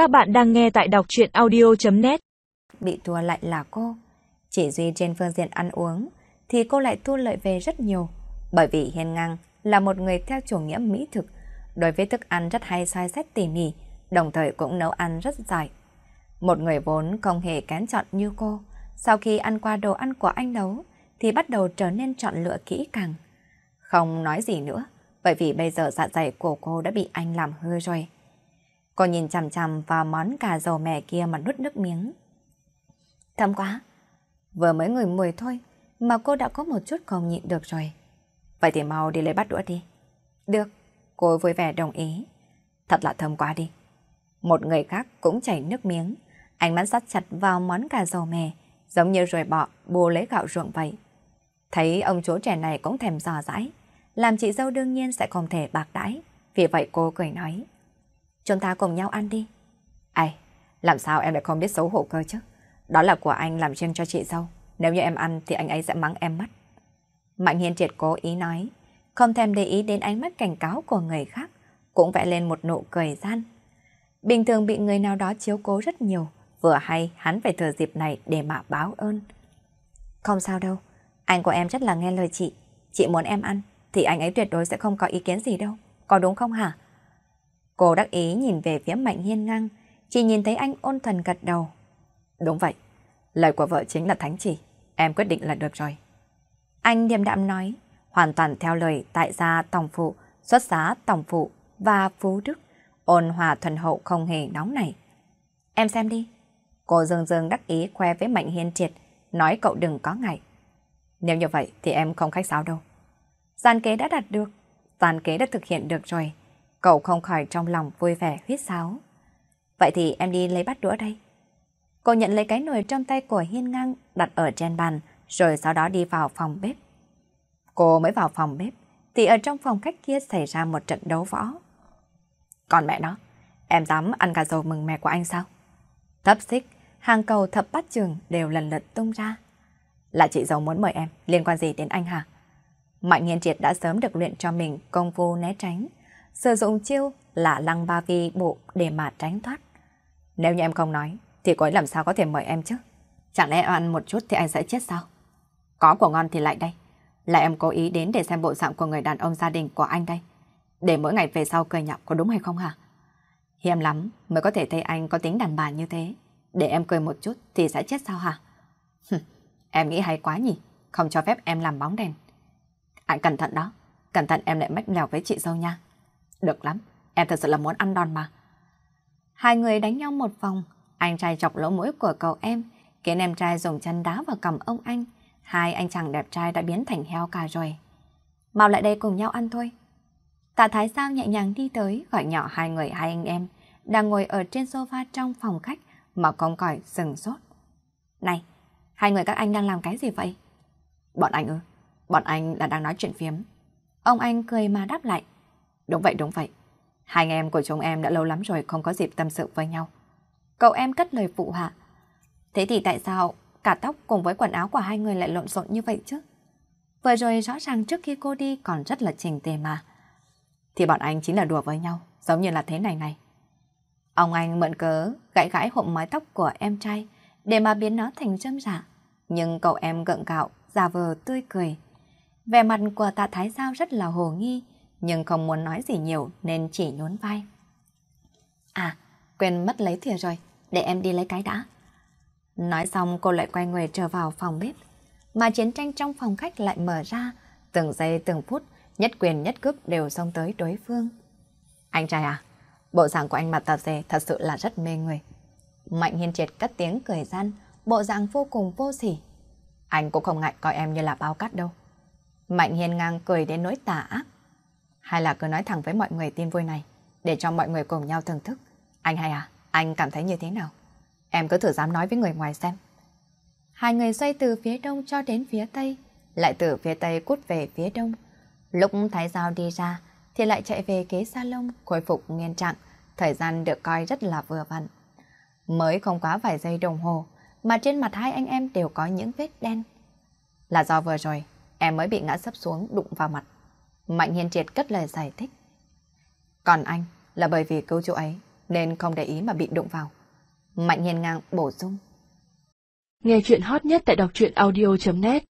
Các bạn đang nghe tại đọc chuyện audio.net Bị thua lại là cô. Chỉ duy trên phương diện ăn uống thì cô lại thu lợi về rất nhiều. Bởi vì Hiền Ngang là một người theo chủ nghĩa mỹ thực, đối với thức ăn rất hay soi xét tỉ mỉ, đồng thời cũng nấu ăn rất giỏi. Một người vốn không hề kén chọn như cô, sau khi ăn qua đồ ăn của anh nấu thì bắt đầu trở nên chọn lựa kỹ càng. Không nói gì nữa, bởi vì bây giờ dạ dày của cô đã bị anh làm hư rồi. Cô nhìn chằm chằm vào món cà dầu mè kia mà nuốt nước miếng. Thơm quá. Vừa mới ngửi mùi thôi, mà cô đã có một chút không nhịn được rồi. Vậy thì mau đi lấy bát đũa đi. Được. Cô vui vẻ đồng ý. Thật là thơm quá đi. Một người khác cũng chảy nước miếng. Ánh mắt sắt chặt vào món cà dầu mè, giống như rồi bọ bù lấy gạo ruộng vậy. Thấy ông chú trẻ này cũng thèm dò dãi. Làm chị dâu đương nhiên sẽ không thể bạc đãi. Vì vậy cô cười nói. Chúng ta cùng nhau ăn đi. Ai, làm sao em lại không biết xấu hổ cơ chứ? Đó là của anh làm riêng cho chị dâu. Nếu như em ăn thì anh ấy sẽ mắng em mất. Mạnh Hiên Triệt cố ý nói, không thèm để ý đến ánh mắt cảnh cáo của người khác, cũng vẽ lên một nụ cười gian. Bình thường bị người nào đó chiếu cố rất nhiều, vừa hay hắn phải thừa dịp này để mà báo ơn. Không sao đâu, anh của em rất là nghe lời chị. Chị muốn em ăn, thì anh ấy tuyệt đối sẽ không có ý kiến gì đâu. Có đúng không hả? Cô đắc ý nhìn về phía Mạnh Hiên ngang, chỉ nhìn thấy anh ôn thần gật đầu. Đúng vậy, lời của vợ chính là thánh chỉ, em quyết định là được rồi. Anh điềm đạm nói, hoàn toàn theo lời tại gia tổng phụ, xuất giá tổng phụ và phú đức, ôn hòa thuần hậu không hề nóng này. Em xem đi. Cô dương dương đắc ý khoe với Mạnh Hiên triệt, nói cậu đừng có ngại. Nếu như vậy thì em không khách sáo đâu. Gian kế đã đạt được, gian kế đã thực hiện được rồi. Cậu không khỏi trong lòng vui vẻ huyết sáo. Vậy thì em đi lấy bát đũa đây. Cô nhận lấy cái nồi trong tay của Hiên Ngang đặt ở trên bàn, rồi sau đó đi vào phòng bếp. Cô mới vào phòng bếp, thì ở trong phòng khách kia xảy ra một trận đấu võ. Còn mẹ nó, em dám ăn cả dầu mừng mẹ của anh sao? Thấp xích, hàng cầu thập bát trường đều lần lượt tung ra. Là chị dầu muốn mời em, liên quan gì đến anh hả? Mạnh Hiên Triệt đã sớm được luyện cho mình công phu né tránh, sử dụng chiêu là lăng ba vi bộ để mà tránh thoát. Nếu như em không nói, thì cô ấy làm sao có thể mời em chứ? Chẳng lẽ ăn một chút thì anh sẽ chết sao? Có của ngon thì lại đây. Là em cố ý đến để xem bộ dạng của người đàn ông gia đình của anh đây. Để mỗi ngày về sau cười nhạo có đúng hay không hả? Hiếm lắm mới có thể thấy anh có tính đàn bà như thế. Để em cười một chút thì sẽ chết sao hả? em nghĩ hay quá nhỉ? Không cho phép em làm bóng đèn. Anh cẩn thận đó. Cẩn thận em lại mách lèo với chị dâu nha. Được lắm, em thật sự là muốn ăn đòn mà. Hai người đánh nhau một vòng, anh trai chọc lỗ mũi của cậu em, khiến em trai dùng chân đá vào cầm ông anh. Hai anh chàng đẹp trai đã biến thành heo cả rồi. Mau lại đây cùng nhau ăn thôi. Tạ Thái Sao nhẹ nhàng đi tới, gọi nhỏ hai người hai anh em, đang ngồi ở trên sofa trong phòng khách, mà không còi sừng sốt. Này, hai người các anh đang làm cái gì vậy? Bọn anh ư? Bọn anh là đang nói chuyện phiếm. Ông anh cười mà đáp lại. Đúng vậy, đúng vậy. Hai anh em của chúng em đã lâu lắm rồi không có dịp tâm sự với nhau. Cậu em cất lời phụ hạ. Thế thì tại sao cả tóc cùng với quần áo của hai người lại lộn xộn như vậy chứ? Vừa rồi rõ ràng trước khi cô đi còn rất là chỉnh tề mà. Thì bọn anh chính là đùa với nhau, giống như là thế này này. Ông anh mượn cớ gãi gãi hộm mái tóc của em trai để mà biến nó thành châm rạ. Dạ. Nhưng cậu em gượng gạo, giả vờ tươi cười. Vẻ mặt của tạ Thái Giao rất là hồ nghi, nhưng không muốn nói gì nhiều nên chỉ nhún vai. À, quên mất lấy thìa rồi, để em đi lấy cái đã. Nói xong cô lại quay người trở vào phòng bếp, mà chiến tranh trong phòng khách lại mở ra, từng giây từng phút, nhất quyền nhất cướp đều xông tới đối phương. Anh trai à, bộ dạng của anh mặt tạp dề thật sự là rất mê người. Mạnh hiên triệt cất tiếng cười gian, bộ dạng vô cùng vô sỉ. Anh cũng không ngại coi em như là bao cát đâu. Mạnh hiên ngang cười đến nỗi tà ác. Hay là cứ nói thẳng với mọi người tin vui này, để cho mọi người cùng nhau thưởng thức. Anh hay à, anh cảm thấy như thế nào? Em cứ thử dám nói với người ngoài xem. Hai người xoay từ phía đông cho đến phía tây, lại từ phía tây cút về phía đông. Lúc Thái Giao đi ra, thì lại chạy về kế salon khôi phục nguyên trạng, thời gian được coi rất là vừa vặn. Mới không quá vài giây đồng hồ, mà trên mặt hai anh em đều có những vết đen. Là do vừa rồi, em mới bị ngã sấp xuống đụng vào mặt. Mạnh Hiên Triệt cất lời giải thích. Còn anh là bởi vì cứu chỗ ấy nên không để ý mà bị đụng vào. Mạnh hiên ngang bổ sung. Nghe chuyện hot nhất tại đọc truyện audio.net